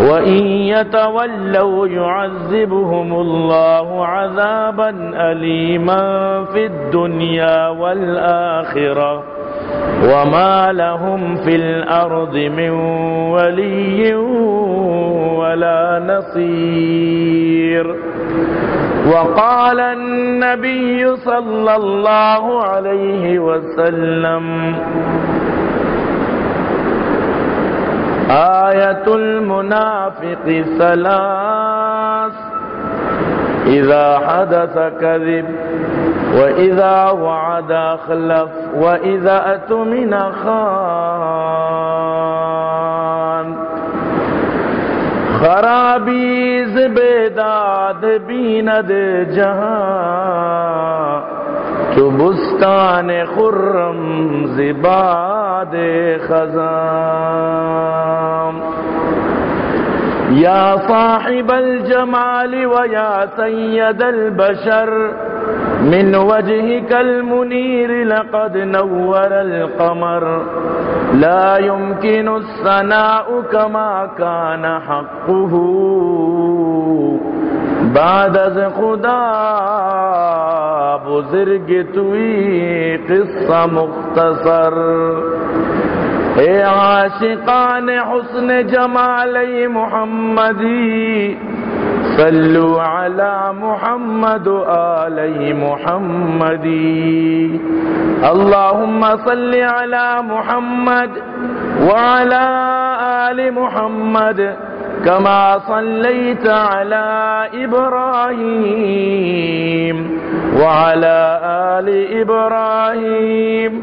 وإن يتولوا يعذبهم الله عذابا أليما في الدنيا والآخرة وما لهم في الأرض من ولي ولا نصير. وقال النبي صلى الله عليه وسلم آية المنافق ثلاث إذا حدث كذب وإذا وعد أخلف وإذا أتمن خان خرابی زبیداد بیند جہاں تو بستان خرم زباد خزام یا صاحب الجمال ويا سيد البشر، من وجهك المنير لقد نور القمر۔ لا يمكن الثناء كما كان حقه۔ بعد از خدا بزرگ توی قصہ مختصر۔ اے عاشقان حسن جمال محمدی، صلو علی محمد آل محمدی۔ اللهم صل على محمد وعلى آل محمد۔ كما صليت على إبراهيم وعلى آل إبراهيم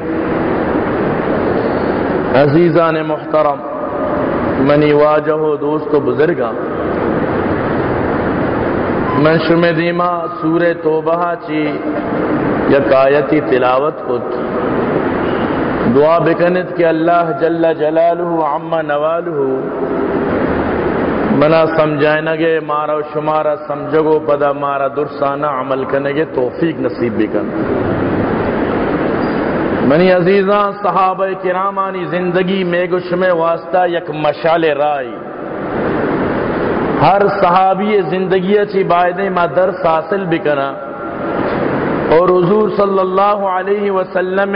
عزیزان محترم، منی واجہ دوست و بزرگا من شم دیما سور توبہ چی یک آیتی تلاوت کت۔ دعا بکنت کہ اللہ جل جلالہ عما نوالہ۔ منا سمجھائیں گے مارا و شمارا سمجھگو، پدا مارا درسانہ عمل کرنے گے توفیق نصیب بھی کرنا منی عزیزاں، صحابہ کرامانی زندگی میں گش میں واسطہ یک مشال رائی ہر صحابی زندگی اچھی بائدیں ما درس حاصل بھی کرا اور حضور صلی اللہ علیہ وسلم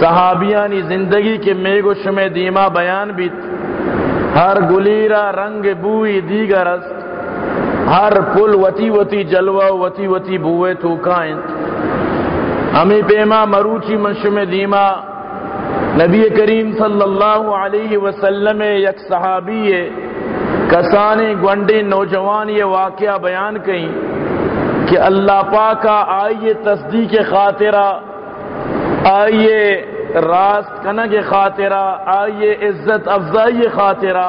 صحابیانی زندگی کے میگو شمع دیما بیان بھی۔ ہر گلیرا رنگ بوئی دیگر است۔ ہر پل وتی وتی جلوہ وتی وتی بوئے تو کائیں ہمیں پیما مروچی منشم دیما نبی کریم صلی اللہ علیہ وسلم یک صحابی کسانی گونڈی نوجوان یہ واقعہ بیان کہیں کہ اللہ پاکا آئیے تصدیق خاطرہ، آئیے راست کنگ خاطرہ، آئیے عزت افزائی خاطرہ،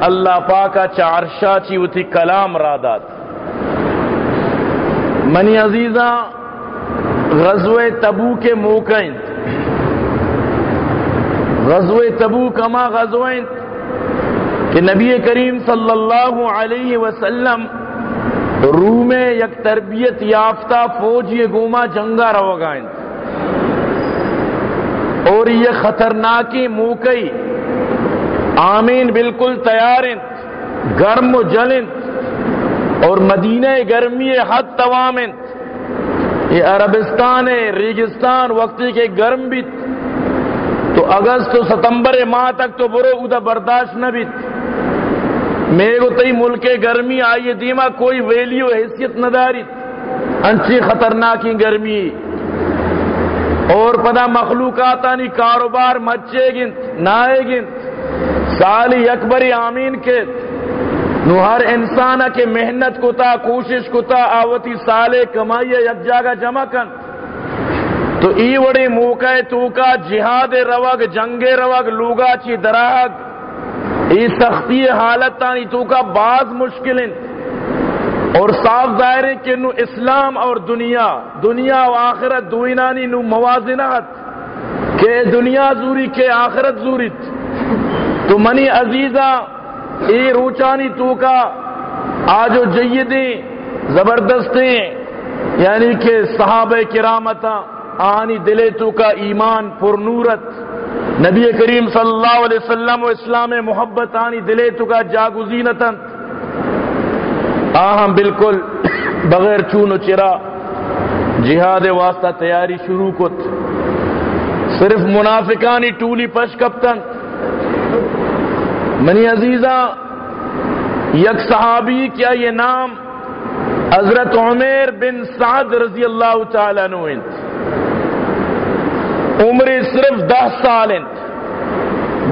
اللہ پاکا چارشا چی اتی کلام رادات۔ منی عزیزہ غزو تبو کے موقع غزو تبو کما غزویں کہ نبی کریم صلی اللہ علیہ وسلم روم یک تربیت یافتہ فوج یہ گوما جنگا رو گائیں اور یہ خطرناکی موقعی آمین بالکل تیار گرم و جلند اور مدینہ گرمی حد توام یہ عربستان ریگستان، وقتی کے گرم بھی تو اگست و ستمبر ماہ تک تو برو ادا برداشت نہ بھی میرے تئی ملک گرمی آئیے دیما کوئی ویلیو حیثیت نہ داری انچی خطرناکی گرمی۔ اور پدا مخلوقات کاروبار مچے گن، نائے گن۔ سالی اکبری آمین کے نو ہر انسان کے محنت کتا، کوشش کتا، آوتی سالے کمائیے، یک جاگا جمع کن۔ تو ای وڑی موقع تو کا جہاد روگ جنگ روگ لوگا چی دراگ۔ ای سختی حالت تانی تو کا بعض مشکل اور صاف ظاہر ہے کہ نو اسلام اور دنیا دنیا و آخرت دوینانی نو موازنات کہ دنیا زوری کے آخرت زوریت تو منی عزیزہ ای روچانی تو کا آجو جیدیں، زبردستیں یعنی کہ صحابہ کرامتا، آنی دلے تو کا ایمان پر نورت، نبی کریم صلی اللہ علیہ وسلم و اسلام محبت آنی دلے تو کا جاگزینتن آہم بالکل بغیر چون و چرا جہاد واسطہ تیاری شروع کت۔ صرف منافقانی ٹولی پش کپتن منی عزیزہ، یک صحابی کیا یہ نام؟ حضرت عمیر بن سعد رضی اللہ تعالیٰ نوینت عمر صرف دس سال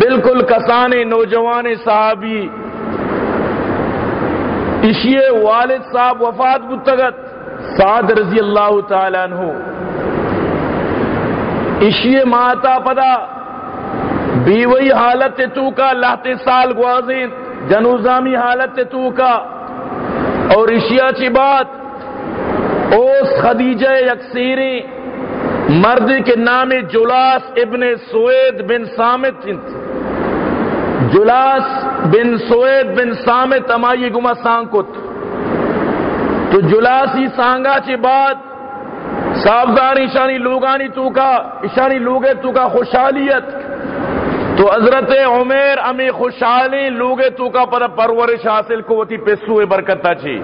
بالکل کسانے نوجوان صحابی۔ اشیے والد صاحب وفات بتگت سعد رضی اللہ تعالیٰ عنہ۔ اشیے ماتا پدا بیوئی حالت تو کا لاتے سال گوازیں جنوزامی حالت تو کا۔ اور اشیا چی بات، اوس خدیجہ یکسیری مرد کے نام جلاس ابن سوید بن سامت جلاس بن سوید بن سامت امائی گما سانکت۔ تو جلاسی سانگا چی بعد صافدار ایشانی لوگانی تو کا ایشانی لوگے تو کا خوشحالیت۔ تو حضرت عمیر امی خوشحالی لوگے تو کا پر پرورش حاصل کو وتی پیسو برکتا چی۔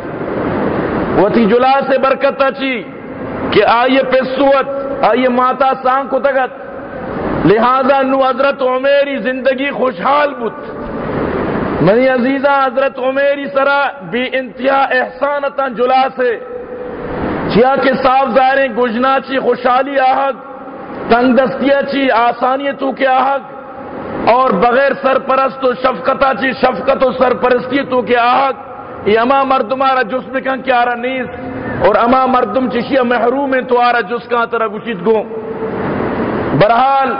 وتی جلاس برکتا چی کہ آئیے پیسوت آئیے ماتا سانگ کو تگت۔ لہذا نو حضرت عمیری زندگی خوشحال بت منی عزیزہ، حضرت عمیری سرا بی انتہا احسانتا جلا سے چیا کے صاف دائریں گجنا چی، خوشحالی آہگ، تنگ دستیا چی آسانی تو کے آہگ۔ اور بغیر سرپرست و شفقتا چی شفقت و سرپرستی تو کے آہگ یہ اما مردمارا جسم کن کیا رہا نیست اور اما مردم چشیا محروم ہیں تو آرہ جس کا طرح گشید گو۔ برحال،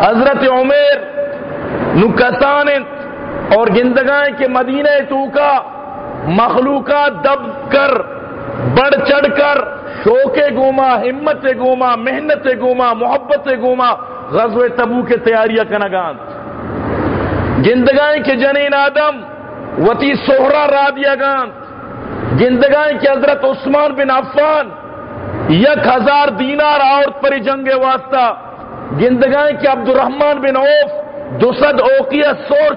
حضرت عمر نکسان اور گندگائیں کے مدینہ تو کا مخلوقات دب کر، بڑھ چڑھ کر شوق گوما، ہمت گوما، محنت گوما، محبت گوما غزو تبو کے تیاریاں کنگان گندگائیں کے جنین آدم وتی سہرا رادیا گان گندگائیں کہ حضرت عثمان بن عفان، یک ہزار دینار عورت پر جنگ واسطہ۔ گندگائیں کہ عبد الرحمان بن عوف، دوسد اوکیا سور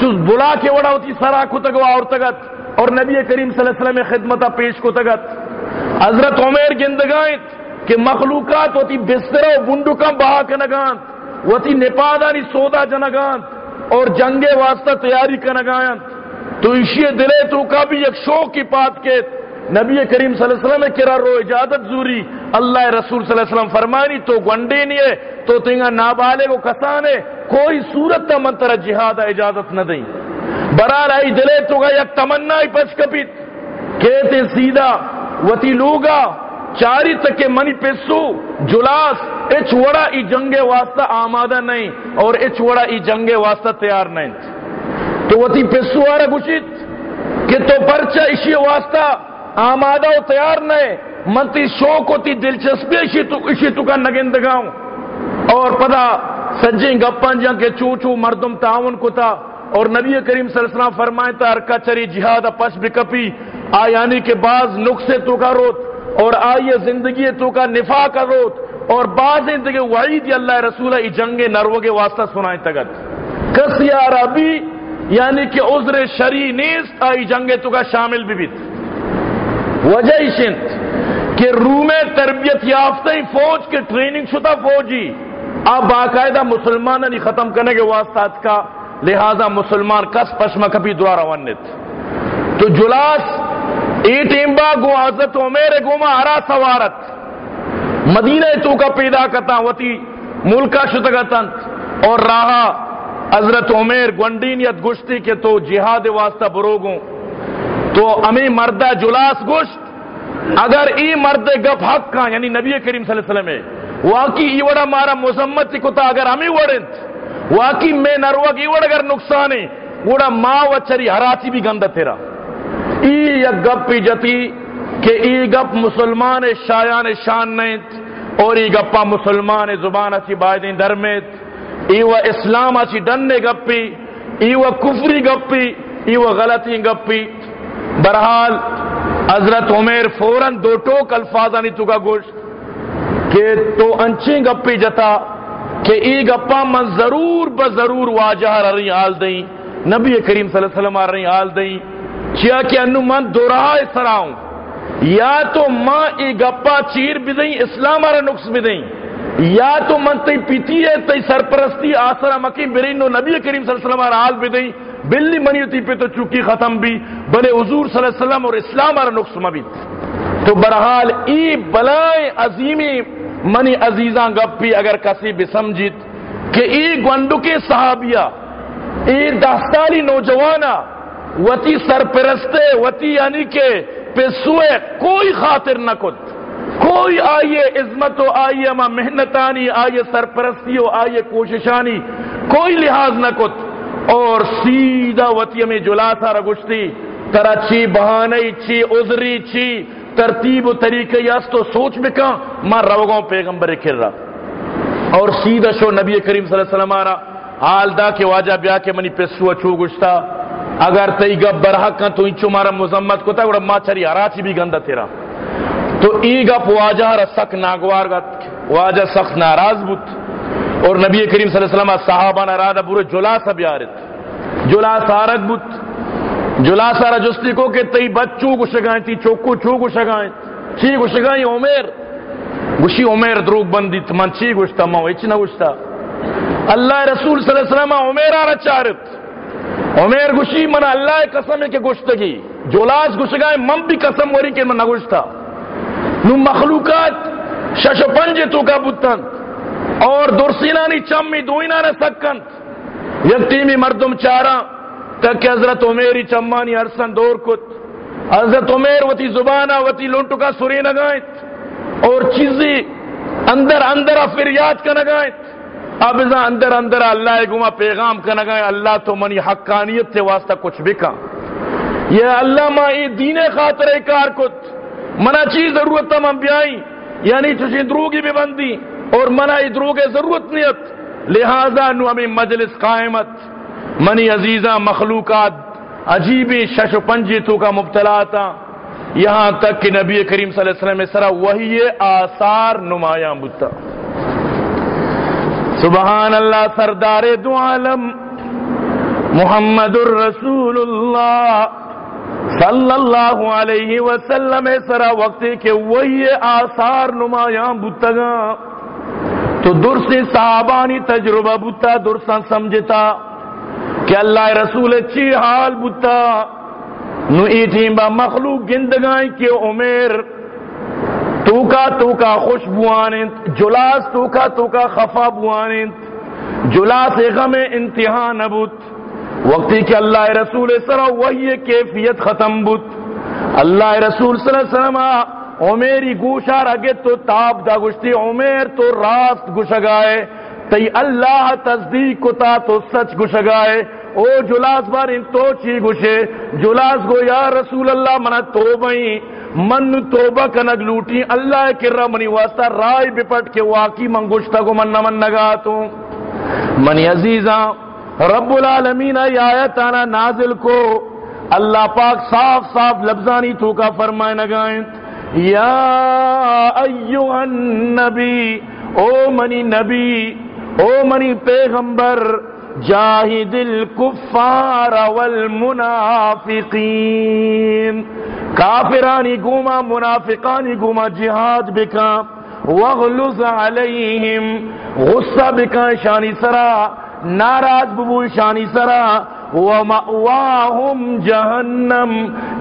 چل بلا کے وڑا ہوتی سرا کو تگو اور تگت۔ اور نبی کریم صلی اللہ علیہ وسلم خدمت پیش کو تگت۔ حضرت عمیر گندگائیں کہ مخلوقات ہوتی بستر و بندو کم بہا کنگان وتی نپادانی سودا جنگان اور جنگ واسطہ تیاری کا تو اسی دلے تو کا بھی ایک شوق کی بات کے نبی کریم صلی اللہ علیہ وسلم کرا رو اجازت زوری۔ اللہ رسول صلی اللہ علیہ وسلم فرمانی تو گنڈے نہیں ہے، تو تنگا نابالے کو کسانے کوئی صورت تا منتر جہاد اجازت نہ دیں۔ برار آئی دلے تو گا یک تمنا ہی پس کپیت کہتے سیدھا وتی لوگا چاری تک منی پیسو جلاس اچ وڑا ای جنگ واسطہ آمادہ نہیں اور اچ وڑا ای جنگ واسطہ تیار نہیں۔ تو وتی پیسو آرہ گوشت کہ تو پرچہ اسی واسطہ آمادہ و تیار نہیں منتی شوق ہوتی دلچسپی اسی تو, اسی تو کا نگندگاؤں۔ اور پدا سجیں گپان جہاں کے چو چو مردم تعاون کو تھا اور نبی کریم صلی اللہ علیہ وسلم فرمائے تا ارکا چری جہاد پس بکپی آیانی کے بعض نقصے تو کا روت۔ اور آئیے زندگی تو کا نفا کا روت اور بعض زندگی وعید اللہ رسول ای جنگ نرو کے واسطہ سنائیں تگت۔ کس یا ربی؟ یعنی کہ عذر شری نیست، آئی جنگ تو کا شامل بھی بیت۔ وجہ شنت کہ روم تربیت یافتہ فوج کے ٹریننگ شدہ فوجی۔ آپ باقاعدہ مسلمان نہیں ختم کرنے کے واسطہ کا، لہذا مسلمان کس پشم کبھی دوارا ونت تو جلاس ٹیمبا گو حضرت عمیر گوما ہرا سوارت۔ مدینہ تو کا پیدا کرتا وتی ملکا شتگتن۔ اور راہا حضرت عمیر گنڈینیت گشتی کے تو جہاد واسطہ بروگوں۔ تو امی مردہ جلاس گشت۔ اگر ای مرد گپ حق کا یعنی نبی کریم صلی اللہ علیہ وسلم ہے، واقعی ای وڑا مارا مذمت کتا اگر ہمیں وڑنت۔ واقعی میں نروگ ای وڑا اگر نقصان ہے، وڑا ماں و چری ہراچی بھی گندہ تیرا ای یک گپ پی جتی کہ ای گپ مسلمان شایان شان نیت اور ای گپا مسلمان زبان اچھی بائدین درمیت ای و اسلام اچھی ڈننے گپی، ای و کفری گپی، ای و غلطی گپی۔ برحال حضرت عمیر فوراً دو ٹوک الفاظ آنی تو کا گوشت کہ تو انچیں گپی جتا کہ ای گپا من ضرور بضرور واجہ رہی آل دیں۔ نبی کریم صلی اللہ علیہ وسلم رہی آل دیں۔ چیا کہ انو من دوراہ سراؤں یا تو ماں ای گپا چیر بھی دیں، اسلام آرہ نقص بھی دیں۔ یا تو من تی پیتی ہے، تی سرپرستی، آسرہ مکی برینو نبی کریم صلی اللہ علیہ وسلم آرہ آل بھی دیں۔ بلی منیتی پہ تو چوکی ختم بھی۔ بلے حضور صلی اللہ علیہ وسلم اور اسلام آرہ نقص بھی۔ تو برحال ای بلائیں عظیمی منی عزیزاں گپی اگر کسی بھی سمجھت کہ ای گونڈو کے صحابیہ، ای دستاری نوجوانا وتی سرپرستے، وتی یعنی کہ پیسوے کوئی خاطر نہ کت۔ کوئی آئیے عظمت و آئیے اما محنتانی، آئیے سرپرستی و آئیے کوششانی، کوئی لحاظ نہ کت۔ اور سیدھا وطی میں جلا تھا رگشتی۔ ترا چی بہانی چی عذری چی ترتیب و طریقے یاس تو سوچ میں کہاں ماں روگوں پیغمبر کھر رہا۔ اور سیدھا شو نبی کریم صلی اللہ علیہ وسلم آرہا، حال دا کے واجہ بیا کے منی پیسو اچھو گشتا۔ اگر تی گب برحق کن تو انچو مارا مزمت کو تا گوڑا ماں چری حراچی بھی گندہ تیرا۔ تو ای گپ واجہ را سک ناگوار گت واجہ سخت ناراض بوت اور نبی کریم صلی اللہ علیہ وسلم صحابہ نارادہ پورے جلاسہ بیارت جلاس آرد بوت جلاس آرہ جستی کو کہ تی بچوں کو شگائیں تی چوکو چو کو شگائیں چی کو شگائیں عمیر گوشی عمیر دروگ بندی من چی گوشتا؟ ماں اچ نہ گوشتا؟ اللہ رسول صلی اللہ علیہ وسلم عمیر آرہ چارت عمیر گوشی من اللہ قسم ہے کہ گوشتگی جلاس گوشگائیں من بھی قسم وری کہ من نہ گوشتا نو مخلوقات شش پنج تو کا بوتن اور درسینانی چمی دوئینا نے سکن۔ یکتیمی مردم چارا، تک کہ حضرت عمیری چمانی ارسن دور کت۔ حضرت عمیر وتی زبانہ وتی لونٹو کا سوری نگائت۔ اور چیزی اندر اندر فریاد کا نگائت۔ اب ازا اندر اندر اللہ گما پیغام کا نگائے اللہ تو منی حقانیت سے واسطہ کچھ بکا یہ اللہ ما ای دین خاطر کار کت۔ منا چیز ضرورت تم بیائی یعنی چوشی دروگی بھی بندی، اور منا ادروگ ضرورت نیت۔ لہذا نو ہمیں مجلس قائمت۔ منی عزیزہ مخلوقات، عجیبی شش و پنجی تو کا مبتلا تھا۔ یہاں تک کہ نبی کریم صلی اللہ علیہ وسلم سرا وہی آثار نمایاں بتا سبحان اللہ، سردار دو عالم، محمد الرسول اللہ، صلی اللہ علیہ وسلم سرا وقت کے وہی آثار نمایاں بتگا تو درس صحابانی تجربہ بتا درساں سمجھتا کہ اللہ رسول چی حال بتا نو ایٹیم با مخلوق گندگائیں کہ عمر تو کا تو کا خوش بوانت جلاس تو کا تو کا خفا بوانت جلاس غم انتہا نبوت وقتی کہ اللہ رسول سر وہی کیفیت ختم بت اللہ رسول صلی اللہ علیہ وسلم عمیری گوشا رگے تو تاب دا گشتی عمیر تو راست گشگائے تی اللہ تصدیق کو تا تو سچ گشگائے او جلاس بار ان تو چی گشے جلاس گو یا رسول اللہ، منا توبئی من توبہ کنگ لوٹی، اللہ کرا منی واسطہ رائے بپٹ کے واقعی من گشتا کو من نمن نگا تو منی عزیزاں رب العالمین آیت آنا نازل کو۔ اللہ پاک صاف صاف لفظانی تو کا فرمائے نگائیں۔ یا ایوہ النبی، او منی نبی، او منی پیغمبر، جاہد الکفار والمنافقین۔ کافرانی گوما، منافقانی گوما، جہاد بکا، وغلظ علیہم، غصہ بکا شانی سرا، ناراض ببو شانی سرا ومأواهم جہنم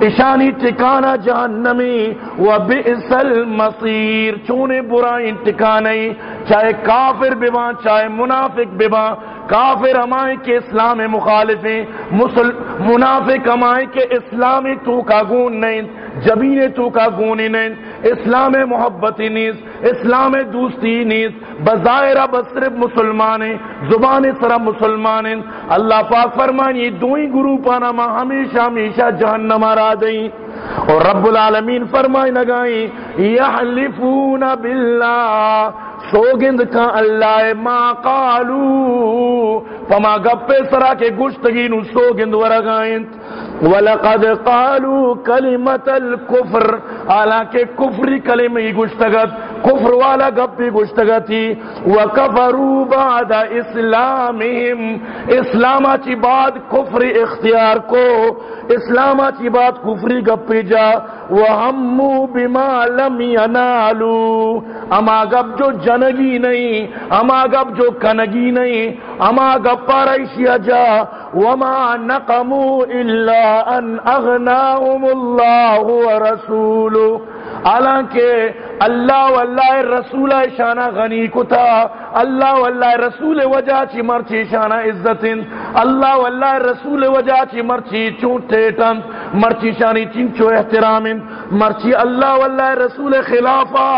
اشانی ٹکانا جہنمی، وبئس المصیر، چونے برائیں ٹکانے چاہے کافر ببا چاہے منافق ببا کافر ہمائیں کے اسلام مخالفیں منافق ہمائیں کے اسلامی تو کا گون نہیں، جبین تو کا گونی نہیں، اسلام محبتی نیز اسلام دوستی نیز بظاہرہ بس صرف مسلمان زبان سرا مسلمان اللہ پاک فرمان یہ دوئی گروپ آنا ما ہمیشہ ہمیشہ جہنم آرا دیں۔ اور رب العالمین فرمائے نگائیں یحلفون باللہ سوگند کا اللہ ما قالو، فما گپے سرا کے گشتگی نو سوگند ورگائیں۔ ولقد قالو کلمت الكفر، حالانکہ کفری کلمہ گشتگت۔ کفر والا گپی گشتگتی وَكَفَرُوا بَعْدَ إِسْلَامِهِمْ اسلاما چی بعد کفر اختیار کو اسلاما چی بعد کفری گپی جا۔ وَهَمُّوا بِمَا لَمْ يَنَالُوا۔ اما گپ جو جنگی نہیں، اما گپ جو کنگی نہیں، اما گپ پارشیا جا۔ وما نقموا الا ان اغناهم الله ورسوله. حالانکہ اللہ واللہ رسول شانہ غنی کو تھا اللہ واللہ رسول وجہ چی مرچی شانہ عزت اللہ واللہ رسول وجہ چی مرچی چونٹے ٹن، مرچی شانی چنچو احترام مرچی اللہ واللہ رسول خلافہ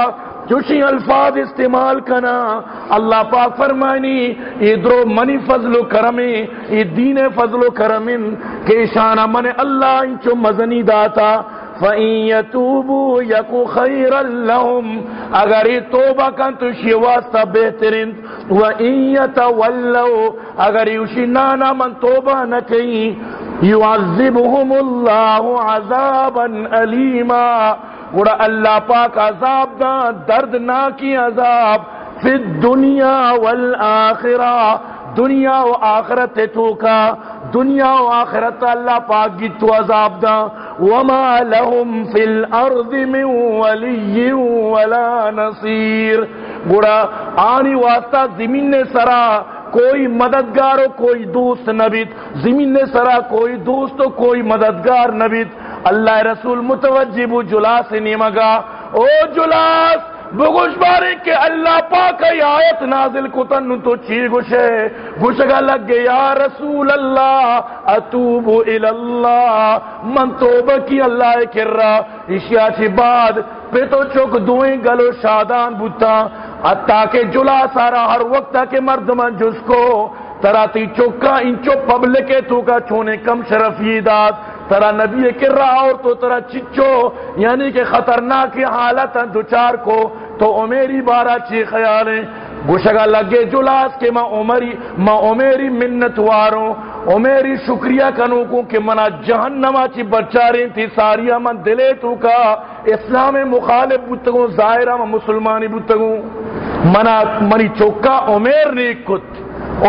جوشی الفاظ استعمال کنا اللہ پاک فرمانی ادرو منی فضل و کرمی ای دین فضل و کرمن کہ شانہ من اللہ انچو مزنی داتا۔ فَإِن يَتُوبُوا يَكُ خَيْرًا لَهُمْ اگر یہ توبہ کن تو شی واسطہ بہترین۔ وَإِن يَتَوَلَّوْا اگر یہ نانا من توبہ نہ کہیں۔ يُعَذِّبُهُمُ اللَّهُ عَذَابًا أَلِيمًا گوڑا اللہ پاک عذاب دا، دردناکی عذاب۔ فی الدنیا والآخرہ، دنیا و آخرت تو کا دنیا و آخرت اللہ پاک کی تو عذاب دا۔ وما لهم فی الارض من ولی ولا نصیر۔ گوڑا آنی واسطہ زمین سرا، کوئی مددگار ہو کوئی دوست نبیت۔ زمین سرا، کوئی دوست ہو کوئی مددگار نبیت۔ اللہ رسول متوجب جلاس نیمگا۔ او جلاس بگوش بارے کہ اللہ پاک آیت نازل کتن تو چی گوشے؟ گوشگا لگ گے یا رسول اللہ اتوب الاللہ۔ من توبہ کی اللہ کر رہا اشیاء چی بعد پہ تو چوک دوئیں گلو شادان بوتا۔ حتیٰ کہ جلا سارا ہر وقت کہ مرد من جس کو۔ تراتی چوکا انچو پبلکے تو کا چھونے کم شرفی داد۔ ترا نبی کر رہا اور تو ترا چچو یعنی کہ خطرناک حالت دوچار کو۔ تو عمیری بارہ چی خیال ہے لگے جلاس کے ماں عمری، ماں عمیری منت واروں۔ عمیری شکریہ کنو کو کہ منا جہنما چی بچاریں تھی ساریا من دلے تو کا۔ اسلام مخالف بتگوں ظاہرہ میں مسلمانی بتگوں منا منی چوکا عمیر نے کت۔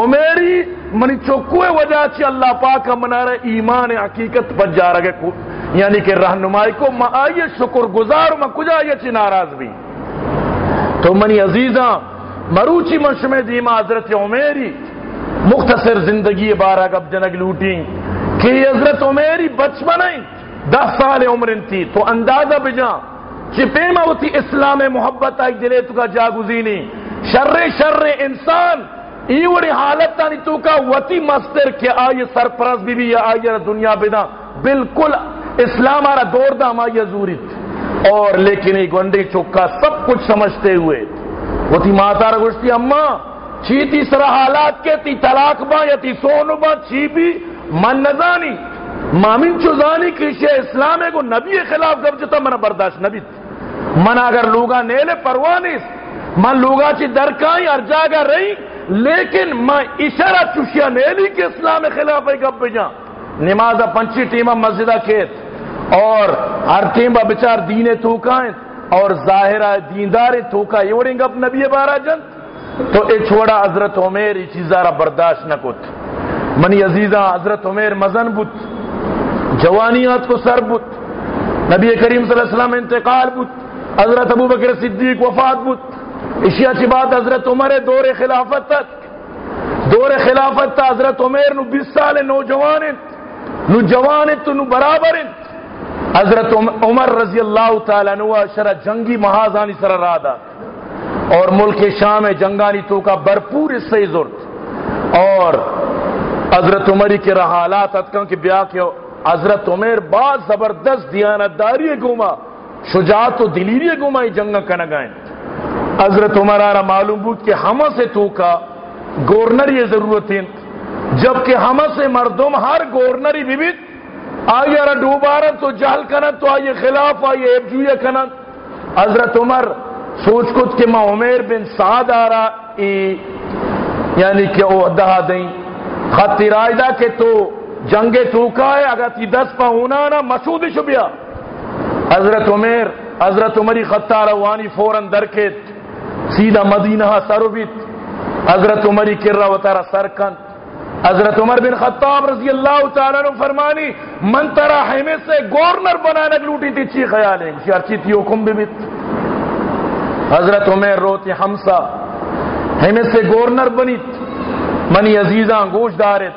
عمیری منی چوکوے وجہ چی اللہ پاک منارے ایمان حقیقت پر جا رہے کو یعنی کہ رہنمائی کو ما آئیے شکر گزار ما کجا یہ چی ناراض بھی۔ تو منی عزیزاں، مروچی منشم دیما حضرت عمیری مختصر زندگی بارہ گب جنگ لوٹی کہ حضرت عمیری بچپن دس سال عمر تھی، تو اندازہ بجا چپیما ہوتی اسلام محبت آئی دلے تو کا جاگزینی شر شر انسان ایوڑی حالت تانی تو کا وتی مستر کہ آئیے سرپرست بھی بھی آئیے دنیا بدا بالکل اسلام آرہ دور دا ہم آئیے اور لیکن ای گنڈی چکا سب کچھ سمجھتے ہوئے وہ تھی ماتا رہ گوشتی اممہ چی تی سر حالات کے تی طلاق با یا تی سونو با چی بھی من نزانی مامن چوزانی کشی اسلام ہے کو نبی خلاف جب جتا من برداشت نبی من اگر لوگا نیلے پروانیس من لوگا چی درکائی ار جاگا رہی لیکن میں اشارہ چوشیا نیلی کے اسلام خلاف ہے گب بجا۔ نمازہ پنچی ٹیمہ مسجدہ کھیت۔ اور ہر ٹیمہ بچار دینے توکائیں اور ظاہرہ دیندار توکا یہ وڑیں گب نبی بارہ جن۔ تو اے چھوڑا حضرت عمیر ای چیزارہ برداشت نہ کت۔ منی عزیزہ حضرت عمیر مزن بت جوانیات کو سر بت نبی کریم صلی اللہ علیہ وسلم انتقال بت حضرت ابو بکر صدیق وفات بت اشیاء چی بات حضرت عمر دور خلافت تک۔ دور خلافت تا حضرت عمر نو بیس سال نوجوان نو جوان تو نو برابر حضرت عمر رضی اللہ تعالیٰ نو شرع جنگی محاذانی سر رادا اور ملک شام جنگانی تو کا بھرپور حصے ضرورت اور حضرت عمری کے رحالات اتکوں کہ بیا کے حضرت عمر بعض زبردست دیانتداری گوما شجاعت و دلیری گوما یہ جنگ کا نگائیں حضرت عمر آرہ معلوم بود کہ ہم سے تو کا گورنر یہ ضرورت ہے۔ جبکہ ہم سے مردم ہر گورنری بھی بھی آئیے ارہ ڈوبارن تو جہل کنن، تو آئیے خلاف، آئیے ایبجویہ کنن۔ حضرت عمر سوچ کچھ کہ میں عمیر بن سعد آرہ ای یعنی کہ او دہا دیں۔ خط رائدہ کہ تو جنگ توکا ہے، اگر تی دس پا ہونا نا، مسعود شبیا حضرت عمیر، حضرت عمری خطہ روانی فوراں درکت سیدھا مدینہ سروبیت حضرت عمری کر رہا وطارہ سرکن۔ حضرت عمر بن خطاب رضی اللہ تعالیٰ نے فرمانی، من ترہ ہمیں سے گورنر بنانا لوٹی تھی، چی خیال ہے؟ ارچی تھی حکم بھی بیت حضرت عمر روتی حمسہ ہمیں سے گورنر بنیت۔ منی عزیزاں گوش دارت۔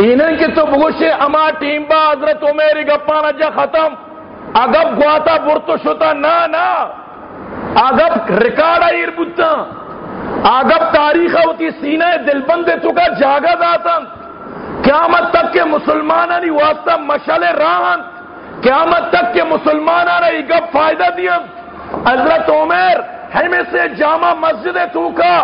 اینن کہ تو بگوشے اما ٹیم با حضرت عمری گپانا جا ختم۔ اگب گواتا برتو شتا، نا نا۔ اگب ریکارڈ آئیر بودتا اگب تاریخ ہوتی سینہ دل بندے تو کا جاگا داتا قیامت تک کے مسلمانانی واسطہ مشل راہن قیامت تک کے مسلمانانی اگب فائدہ دیا۔ حضرت عمر ہمیں سے جامع مسجد تو کا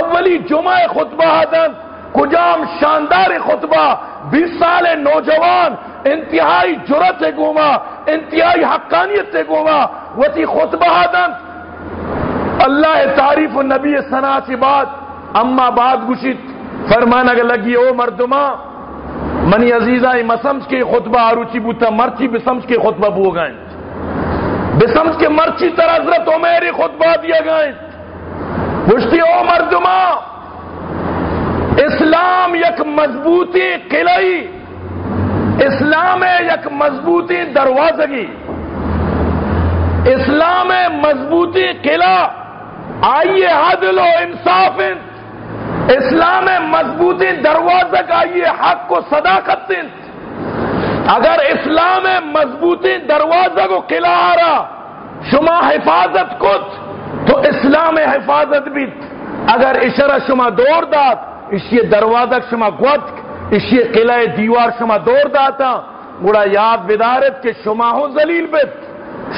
اولی جمعہ خطبہ حدن کجام شاندار خطبہ، بیس سال نوجوان، انتہائی جرت سے گوما، انتہائی حقانیت سے گوما۔ وہ تھی خطبہ حدن اللہ تعریف و نبی سنا سی بات، اما بات گشت فرمان اگر لگی، او مردما منی عزیزہ مسمس کے خطبہ آروچی بوتا، مرچی بسمس کے خطبہ بو گئے بسمس کے مرچی تر حضرت عمیری خطبہ دیا گئے گشتی، او مردما اسلام یک مضبوطی قلعی، اسلام یک مضبوطی دروازگی۔ اسلام مضبوطی قلعہ آئیے عدل و انصاف اسلام مضبوطی دروازہ آئیے حق کو صداقت اگر اسلام مضبوطی دروازہ کو قلعہ آ رہا شما حفاظت کچھ تو اسلام حفاظت بھی۔ اگر اشرا شما دور دات اسی دروازہ شما گوت اسی قلعہ دیوار شما دور داتا گوڑا یاد بدارت کہ شما ہو زلیل بیت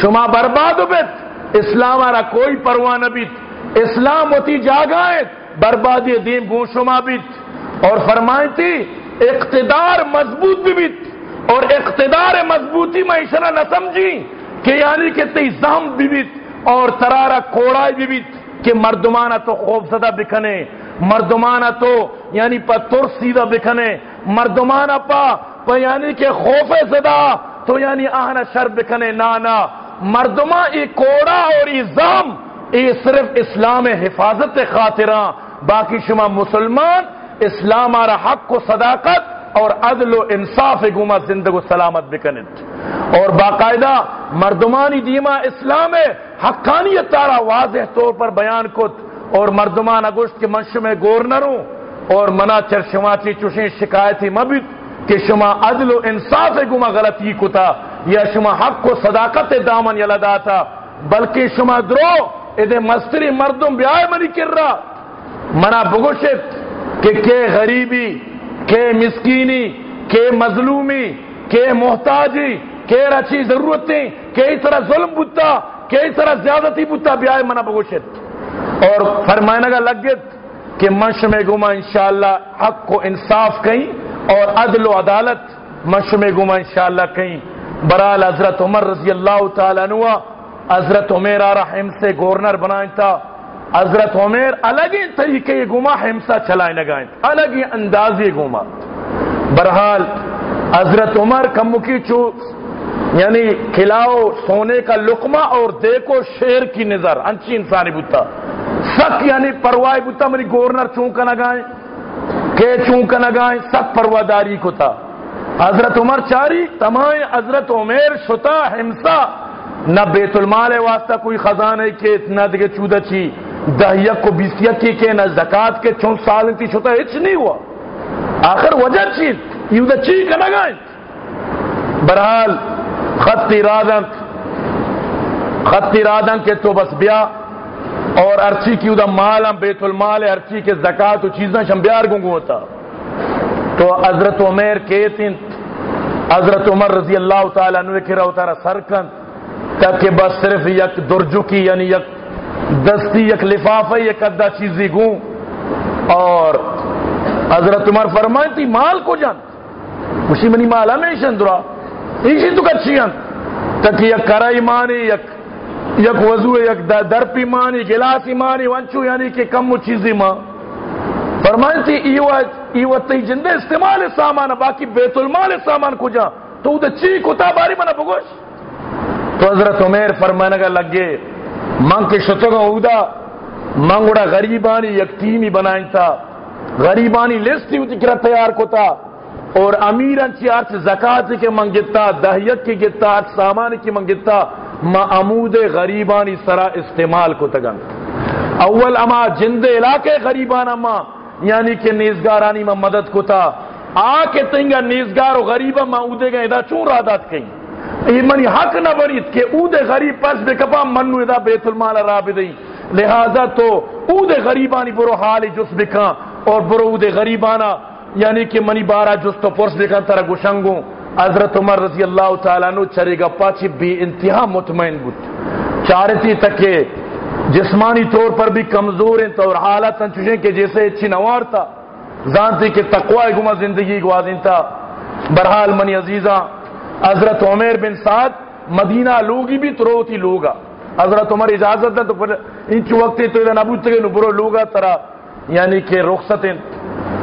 شما برباد بیت اسلام آرہ کوئی پروانہ بیت۔ اسلام ہوتی جاگائیں بربادی دین گو شما بیت اور فرمائیں تھی، اقتدار مضبوط بھی بیت۔ اور اقتدار مضبوطی میں اشرا نہ سمجھی کہ یعنی کہ تی بھی بیت اور ترارا کوڑائی بھی بھی کہ مردمانہ تو خوف زدہ بکھنے، مردمانہ تو یعنی پا تر بکھنے، مردمانہ پا پا یعنی کہ خوف زدہ تو یعنی آہنا شر بکھنے، نانا مردمہ ای کوڑا اور ای زام ای صرف اسلام حفاظت خاطران باقی شما مسلمان، اسلام آرہ حق و صداقت اور عدل و انصاف گما زندگ و سلامت بکنت۔ اور باقاعدہ مردمانی دیما اسلام حقانیت تارا واضح طور پر بیان کت۔ اور مردمان اگوشت کے منش میں گورنروں اور منا چر شما چی چوشیں شکایتی مبید کہ شما عدل و انصاف گما غلطی کتا یا شما حق و صداقت دامن یلا داتا بلکہ شما درو ادھے مستری مردم بیائے منی کر رہا۔ منا بگوشت کہ کے غریبی، کے مسکینی، کے مظلومی، کے محتاجی، کے رچی ضرورتیں کہ اس طرح ظلم بتا کہ اس طرح زیادتی بتا بیائے منا بگوشت اور فرمائنہ کا لگت کہ منش میں گما انشاءاللہ حق کو انصاف کہیں اور عدل و عدالت منش میں گما انشاءاللہ کہیں۔ برال حضرت عمر رضی اللہ تعالیٰ عنہ حضرت عمیر رحم سے گورنر بنائیں تھا حضرت عمیر الگ ہی طریقے گما ہمسا چلائے لگائیں الگ ہی اندازی گما برحال، حضرت عمر کمکی چو یعنی کھلاؤ، سونے کا لقمہ اور دیکھو شیر کی نظر، انچی انسانی بتا سک یعنی پرواہ بتا میری گورنر چونکا نگائیں۔ کہ چونکا نگائیں؟ سک پرواداری کو تھا حضرت عمر چاری تمام حضرت عمیر شتا ہمسا نہ بیت المال واسطہ کوئی خزانے کے، نہ دیکھے چودہ چی دہیک کو بیسیک کی کے، نہ زکات کے، چون سال انتی شتا ہچ نہیں ہوا۔ آخر وجہ چی؟ یہ دا چی کا نگائیں برحال خط ارادن خط ارادن کے تو بس بیا، اور ارچی کی ادا مال ہم بیت المال ارچی کے زکات و چیزاں شمبیار گنگو ہوتا۔ تو حضرت عمیر کہتیں حضرت عمر رضی اللہ تعالیٰ عنہ کرا اتارا سرکن تاکہ بس صرف یک درجکی یعنی یک دستی، یک لفافہ، یک ادھا چیزی گوں۔ اور حضرت عمر فرمائیں تھی، مال کو جان۔ اسی منی مال ہمیشہ اندرا اسی تو کچھی ہیں تاکہ یک کرائی مانی، یک یک وضو، یک درپی مانی، گلاسی مانی، ونچو یعنی کہ کم چیزی ماں فرمائیں تھی ایوہ ایوہ تی جندے، استعمال سامان، باقی بیت المال سامان کو جا تو ادھا چی کتا باری منا بگوش؟ تو حضرت عمیر فرمانے کا لگے، من کے شتو کا من گوڑا غریبانی یک ٹیمی بنائیں تھا غریبانی لسٹی ہوتی کرا تیار کو تھا اور امیران چی آرچ زکاة کے منگتا دہیت کی گتا، آرچ سامان کی منگتا ما عمود غریبانی سرا استعمال کو تگن اول اما جند علاقے غریبان اما یعنی کہ نیزگارانی ما مدد کو تا۔ آ کے تنگا نیزگار و غریبا ما اودے گا ادا چون رادات کہیں یہ حق نہ بنیت کہ اود غریب پس بے کپا منو ادا بیت المال رابدیں لہذا تو اود غریبانی برو حال جس بکا اور برو اود غریبانا یعنی کہ منی بارا جس تو پرس بکا ترہ گشنگوں حضرت عمر رضی اللہ تعالیٰ نو چرے گا پاچی بھی انتہا مطمئن بود۔ چارتی تک کہ جسمانی طور پر بھی کمزور ہیں تو اور حالت انچوشیں کہ جیسے اچھی نوار تھا۔ زانتی کہ تقوی گما زندگی گوازن تھا۔ برحال منی عزیزہ حضرت عمر بن سعد مدینہ لوگی بھی تروتی لوگا۔ حضرت عمر اجازت ہے تو پھر انچ وقت تو ادھر نبوت تک نبرو لوگا ترا یعنی کہ رخصتیں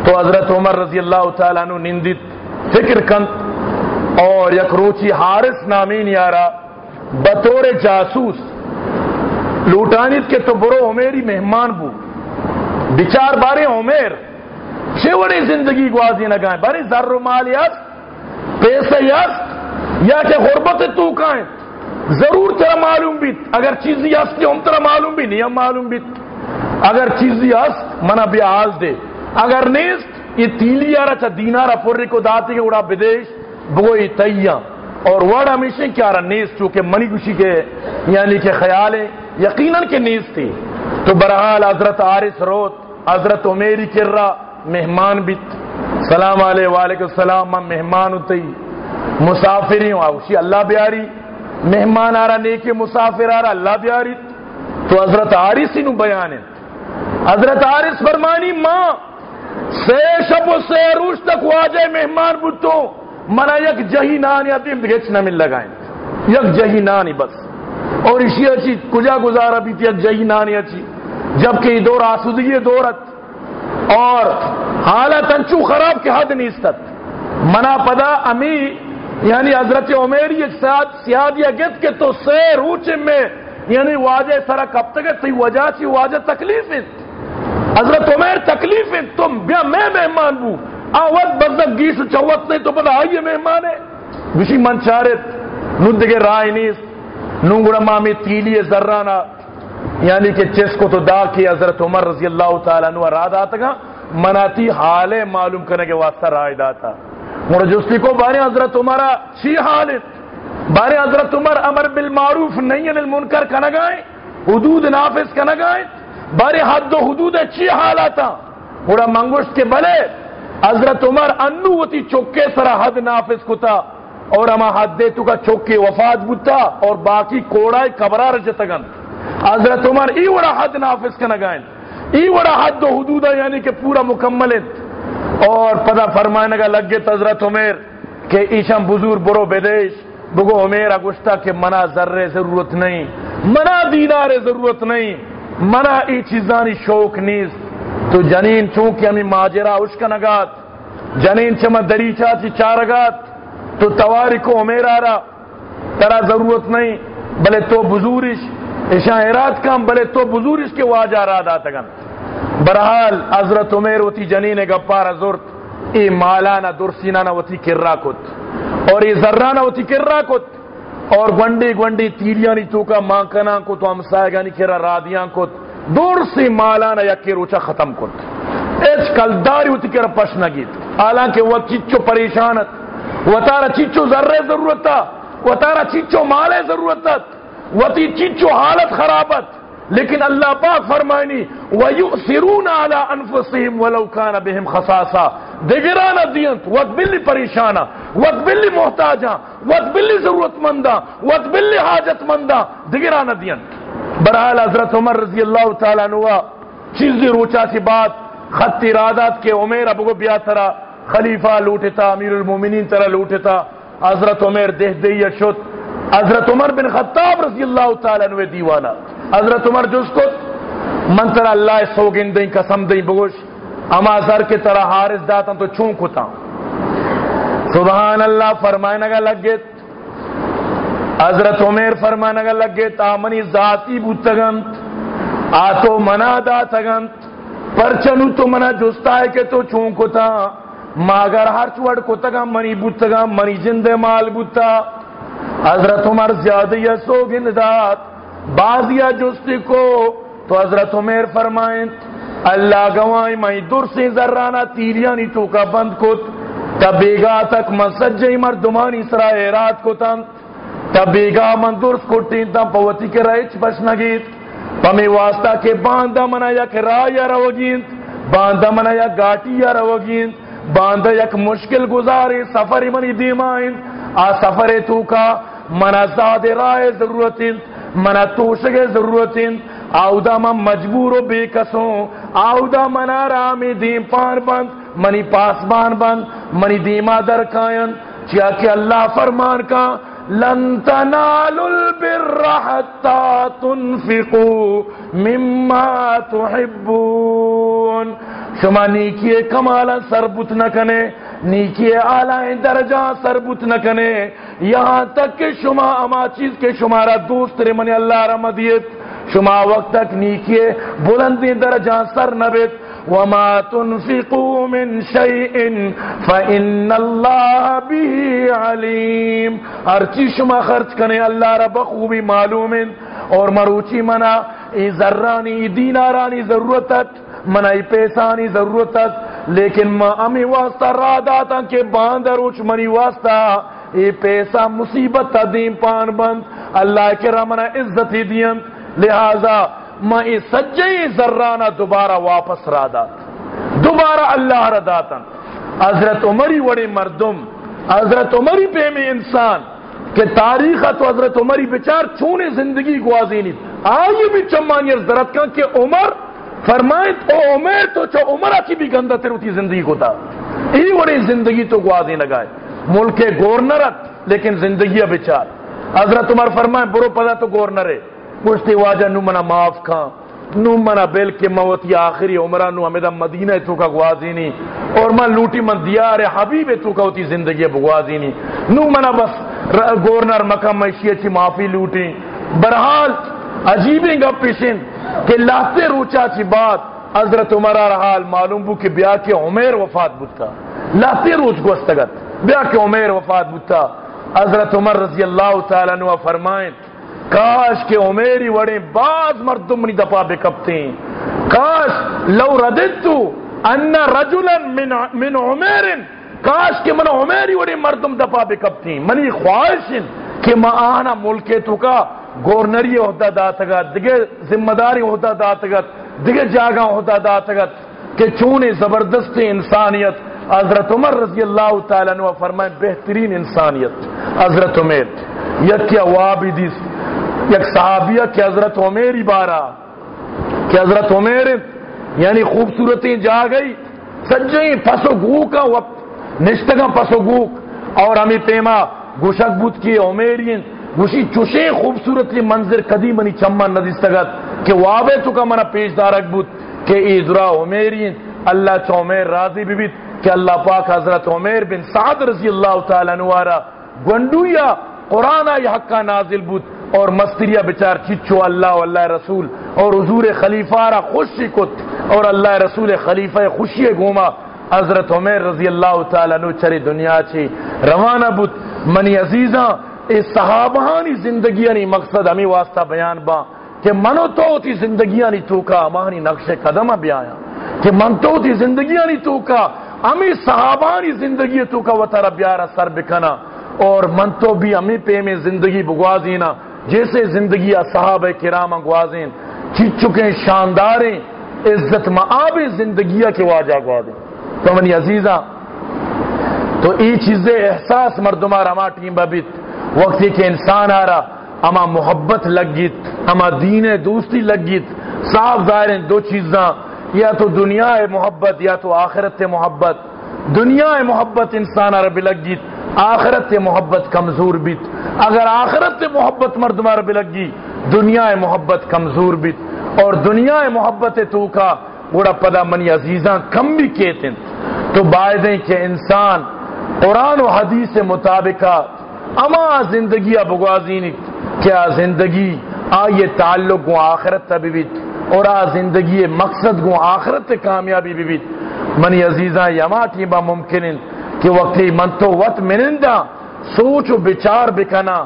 تو حضرت عمر رضی اللہ تعالیٰ عنہ نندت فکر کن۔ اور یک روچی حارس نامین یارا بطور جاسوس۔ لوٹانیت کے تو برو عمیری مہمان بو بچار بارے عمیر چھوڑی زندگی گوازی نگائیں باری ذر و مال یست پیسے یست یا کہ غربت تو کائیں ضرور ترا معلوم بیت اگر چیزی یست ہم ترا معلوم بھی نہیں، ہم معلوم بیت اگر چیزی یست منا بیاز دے۔ اگر نیست یہ تیلی یارا چا دینارا پوری کو داتی کے اڑا بدیش، بگوئی تیاں۔ اور وڑ ہمیشہ کیا رہا نیز چونکہ منی گوشی کے یعنی کہ خیال ہے، یقیناً کہ نیز تھی۔ تو برحال حضرت عارث روت، حضرت عمیری کر رہا مہمان بھی۔ سلام علیہ وعلیکم السلام میں مہمان ہوتی مسافری ہوں۔ اللہ بیاری، مہمان آ رہا نیکی مسافر آ رہا اللہ بیاری۔ تو حضرت عارث ہی نو بیان ہے۔ حضرت عارث فرمانی، ماں، سے شب و سے روش تک واجہ مہمان بتوں منا یک جہی نانی آتی گچ نہ مل لگائیں۔ یک جہی نانی بس۔ اور اسی اچھی، کجا گزارا بھی تھی، یک جہی نانی اچھی۔ جبکہ یہ دور آسودگی دورت اور حالت انچو خراب کے حد نہیں استت۔ منا پدا امی یعنی حضرت عمیری ایک سیاد یا گت کے تو سے روچ میں یعنی واجہ سرا کب تک تی وجہ چی واجہ تکلیف ہے۔ حضرت عمیر تکلیف ہے، تم بیا میں مہمان بو آوت بزدک گیس چوت نہیں تو پتا آئیے مہمان ہے۔ گوشی من چارت ندگے رائے نیس نونگڑا مامی تیلی ذرانا یعنی کہ چس کو تو دا کی حضرت عمر رضی اللہ تعالیٰ عنہ راد آتا گا۔ مناتی حال معلوم کرنے کے واسطہ رائے داتا۔ مر جستی کو بارے حضرت عمرہ چی حالت بارے حضرت عمر امر بالمعروف نہیں انل منکر کنگائیں حدود نافذ کا کنگائیں بارے حد و حدود چی حالاتا مڑا منگوشت کے بلے حضرت عمر انو وتی چوکے سرا حد نافذ کتا۔ اور اما حد دے تو کا چوکے وفات بتا اور باقی کوڑائے کبرار جتگن حضرت عمر ای وڑا حد نافذ کا کنگائیں ای وڑا حد و حدود یعنی کہ پورا مکمل ہے۔ اور پتہ فرمانے کا لگ گئے حضرت عمر کہ ایشم بزرگ برو بدیش بگو عمر اگشتا کہ منا ذرے ضرورت نہیں منا دینار ضرورت نہیں منا ای چیزانی شوق نیز تو جنین چونکہ ہمیں ماجرہ اشکا نگات جنین چما دری چاچی چارگات، تو تواری کو عمر آ رہا ترا ضرورت نہیں، بلے تو بزورش ایشا اراد کام، بلے تو بزورش کے واجہ رہا داتا گن۔ برحال، حضرت عمر وتی جنین گپارا زورت ای مالانا درسینانا وتی کرا کت، اور ای ذرانا وتی کرا کت، اور گونڈی گونڈی تیریانی تو کا مانکنا کو تو ہمسائے گانی کرا رادیاں کت دور سی مالانا یکی روچا ختم کت۔ ایچ کلداری وتی کرا پش نگیت۔ حالانکہ وہ چچو پریشانت، وہ تارا چچو ذرے ضرورت تھا وہ تارا چچو مالے ضرورت تھا وہ تی چچو حالت خرابت۔ لیکن اللہ پاک فرمائنی، وَيُؤْثِرُونَ عَلَىٰ أَنفُسِهِمْ وَلَوْ كَانَ بِهِمْ خَصَاصًا۔ دگرانا دیانت وقت بلی پریشانا وقت بلی محتاجا وقت بلی ضرورت مندا وقت بلی حاجت مندا دگرانا دیانت برحال حضرت عمر رضی اللہ تعالیٰ نوا چیزی روچا سی بات، خط ارادات کے عمر ابو بیا ترا خلیفہ لوٹتا، امیر المومنین ترا لوٹتا۔ حضرت عمر دہ دیا شد حضرت عمر بن خطاب رضی اللہ تعالیٰ نوے دیوانا حضرت عمر جس کو من ترا اللہ سوگن دیں قسم دیں بگوش، اما سر کے طرح حارس داتا تو چون کتا۔ سبحان اللہ فرمائے گا لگ گیت حضرت عمر فرمائے گا لگ گیت آمنی ذاتی بوتگنت آتو منا داتگنت پرچنو تو منا جستا ہے کہ تو چون کتا۔ ماگر ہر چوڑ کتگا منی بوتگا، منی جند مال بوتا۔ حضرت عمر زیادہ یا سوگن دات بازیا جستی کو تو حضرت عمر فرمائیں، اللہ گوائی میں در سے ذرانہ تیریانی یعنی تو کا بند کت تب بیگا تک من سجئی مردمانی سرا رات کو تن تب بیگا من درس کٹی تم پوتی کے رائچ بچ نگیت پمی واسطہ کے باندہ منا یک را یا روگینت باندہ منا یک گاٹی یا روگینت باندہ یک مشکل گزاری سفر منی دیمائن، آ سفر تو کا منا زاد رائے ضرورتین۔ منا توشگے ضرورتین. آودا من مجبور و بے کسوں آودا منا رامی دیم پان بند. منی پاسبان بند. منی دیما در کائن. چیا کہ اللہ فرمان کا، لن تنالوا البر حتى تنفقوا مما تحبون. شما نیکی کمالا سربت نہ کنے. نیکی اعلی درجہ سربت نہ کنے۔ یہاں تک کہ شما اما چیز کے شمارا دوست رے منی اللہ رحمدیت شما وقت تک نیکی بلندی درجہ سر نبت وما تنفقوا من شيء فإن الله به عليم ہر چیز شما خرچ کرنے اللہ رب خوبی معلوم اور مروچی منا، ای ذرانی دینارانی ضرورتت۔ منا، ای پیسانی ضرورتت۔ لیکن ما امی واسطہ را داتا کہ باندر اچ منی واسطہ، ای پیسہ مصیبت تا دین پان بند، اللہ کے رمنا عزت ہی دیم لہذا میں ای سجئی ذرانہ دوبارہ واپس را دات دوبارہ اللہ را داتا حضرت عمری وڑی مردم، حضرت عمری پہ میں انسان، کہ تاریخ تو حضرت عمری بچار چونے زندگی گوازی نہیں آئیے بھی چمانی ارزرت کا کہ عمر فرمائیں او عمر، تو چو عمرہ کی بھی گندہ تیر ہوتی زندگی کو تا ای وڑی زندگی تو گوازی لگائے۔ ملک گورنرت لیکن زندگی بچار حضرت عمر فرمائیں برو پدا تو گورنر ہے پوچھتے واجہ، نو منا معاف کھاں؟ نو منا بیل کے موتی آخری عمرہ، نو ہمیدہ مدینہ تو کا گوازی نہیں۔ اور من لوٹی من دیار حبیب تو کا ہوتی زندگی بگوازی نہیں۔ نو منا بس گورنر مکم میشی اچھی معافی لوٹی۔ برحال عجیبیں گا پیشن کہ لاتے روچا چی بات حضرت عمر حال معلوم بو کہ بیا کے عمر وفات بتا لاتے روچ گوستگت بیا کے عمر وفات بتا حضرت عمر رضی اللہ تعالیٰ نوہ فرمائیں، کاش کے عمیری وڑیں بعض مردم نی دپا بے کپتے کاش لو رددتو ان رجلا من من عمر کاش کہ من عمری وڑی مردم دفا بکبتی منی خواہش کہ ما آنا ملک تو کا گورنری ہوتا داتگا دیگه ذمہ داری ہوتا داتگا دیگه جاگا ہوتا داتگا کہ چون زبردست انسانیت، حضرت عمر رضی اللہ تعالیٰ عنہ فرمائے بہترین انسانیت، حضرت عمر۔ یک کیا وابدی یک صحابیہ کہ حضرت عمر بارا کہ حضرت عمر یعنی خوبصورتی جا گئی، سجئی پسو گو کا وقت نشتگا پسو گوک، اور ہمیں پیما گوشک بود کی عمیرین گوشی چوشے خوبصورتی منظر کدی منی چمن ندیستگت کہ وابے تو کا منا پیش دارک بود کہ ایدرا عمیرین، اللہ چا عمیر راضی بھی بیت کہ اللہ پاک حضرت عمیر بن سعد رضی اللہ تعالیٰ نوارا گنڈویا قرآن یہ حقا نازل بود اور مستریہ بچار چچو اللہ و اللہ رسول اور حضور خلیفہ را خوشی کت اور اللہ رسول خلیفہ خوشی گوما حضرت عمیر رضی اللہ تعالیٰ نو چری دنیا چی روانہ بود۔ منی عزیزاں اے صحابہانی زندگیانی مقصد ہمیں واسطہ بیان با کہ منو تو تی زندگیانی تو کا مانی نقش قدم بھی آیا۔ کہ من تو تی زندگیانی تو کا ہمیں صحابانی زندگی تو کا وطر بیارا سر بکنا اور من تو بھی ہمیں پہ میں زندگی بگوازینا۔ جیسے زندگی صحابہ کرام گوازین چیز چکے شانداریں، عزت معاب زندگی کے واجہ گوازیں۔ تو منی عزیزہ، تو ای چیزیں احساس مردمہ رما ٹیم ببیت۔ وقت کہ انسان آ رہا، اما محبت لگیت اما دین دوستی لگیت صاف ظاہر ہیں دو چیزاں، یا تو دنیا محبت، یا تو آخرت محبت۔ دنیا محبت، انسان عرب لگیت آخرت محبت کمزور بیت۔ اگر آخرت محبت مردم عرب لگی دنیا محبت کمزور بیت۔ اور دنیا محبت تو کا بڑا پدا منی عزیزاں کم بھی کہتے ہیں۔ تو باعدیں کہ انسان قرآن و حدیث مطابقہ اما زندگی بگوازین کیا زندگی آئیے تعلق گو آخرت تبیت اور آ زندگی مقصد گو آخرت کامیابی بیت منی عزیزاں یما ٹیما ممکن کہ وقتی من تو وقت منندہ سوچ و بچار بکنا،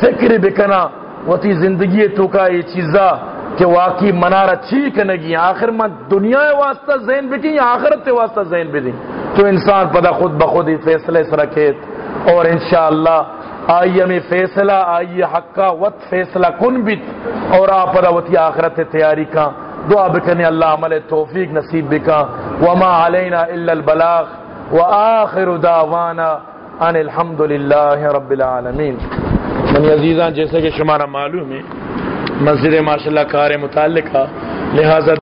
فکر بکنا وتی زندگی تو کا یہ چیزا کہ واقعی منارا چیک نگی، آخر من دنیا واسطہ ذہن بکی یا آخرت واسطہ ذہن بھی تو انسان پدا خود بخود ہی فیصلے سے رکھیت اور انشاءاللہ آئیے میں فیصلہ، آئیے حق وط فیصلہ کن بیت اور آپ وطی آخرت تیاری کا۔ دعا بکنے اللہ عمل توفیق نصیب بکا۔ وما علینا الا البلاغ۔ وآخر دعوانا ان الحمدللہ رب العالمین۔ من عزیزان جیسے کہ شمارا معلوم ہے، مسجد ماشاءاللہ کار متعلقہ، لہذا